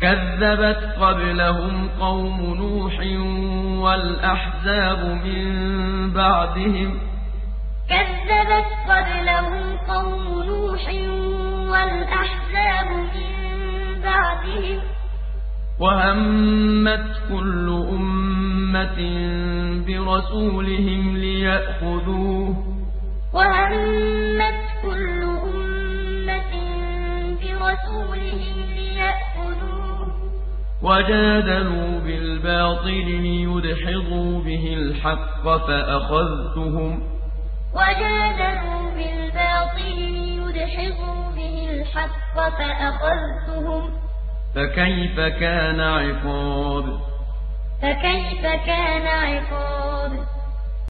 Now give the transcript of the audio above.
كذبت قبلهم قوم نوح والأحزاب من بعدهم كذبت قبلهم قوم نوح والأحزاب من بعدهم وهمت كل أمة برسولهم ليأخذوه وهمت كل أمة برسولهم ليأخذوه وجادلوا بالباطل ليدحضوا به الحق فأخذتهم وجادلوا بالباطل ليدحضوا به الحق فأخذتهم فكيف كان عقاب؟ فكيف كان عقاب؟